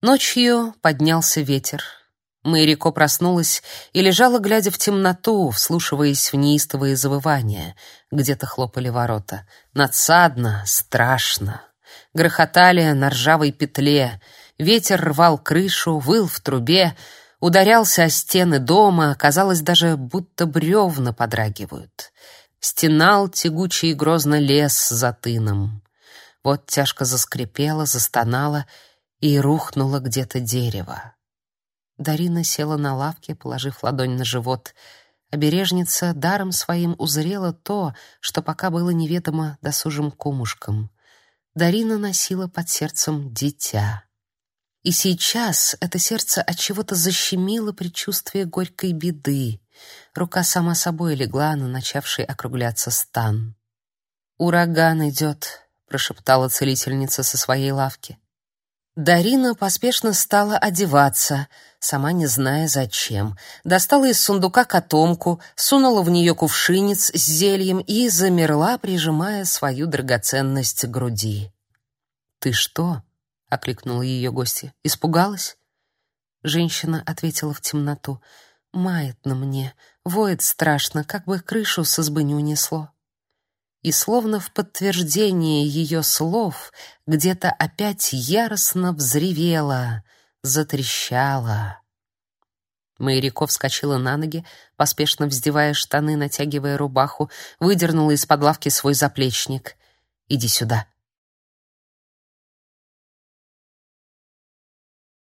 Ночью поднялся ветер. Мэрико проснулась и лежала, глядя в темноту, вслушиваясь в неистовые завывания. Где-то хлопали ворота. Надсадно, страшно. Грохотали на ржавой петле. Ветер рвал крышу, выл в трубе, ударялся о стены дома, казалось даже, будто бревна подрагивают. Стенал тягучий и грозно лес за тыном. Вот тяжко заскрипело, застонало — и рухнуло где-то дерево. Дарина села на лавке, положив ладонь на живот. Обережница даром своим узрела то, что пока было неведомо досужим кумушкам. Дарина носила под сердцем дитя. И сейчас это сердце от чего-то защемило предчувствие горькой беды. Рука сама собой легла на начавший округляться стан. «Ураган идет», — прошептала целительница со своей лавки. Дарина поспешно стала одеваться, сама не зная зачем. Достала из сундука котомку, сунула в нее кувшинец с зельем и замерла, прижимая свою драгоценность к груди. «Ты что?» — окликнула ее гостья. «Испугалась?» Женщина ответила в темноту. «Мает на мне, воет страшно, как бы крышу с избы не унесло» и словно в подтверждение ее слов где-то опять яростно взревела, затрещала. Майрико вскочила на ноги, поспешно вздевая штаны, натягивая рубаху, выдернула из-под лавки свой заплечник. «Иди сюда»,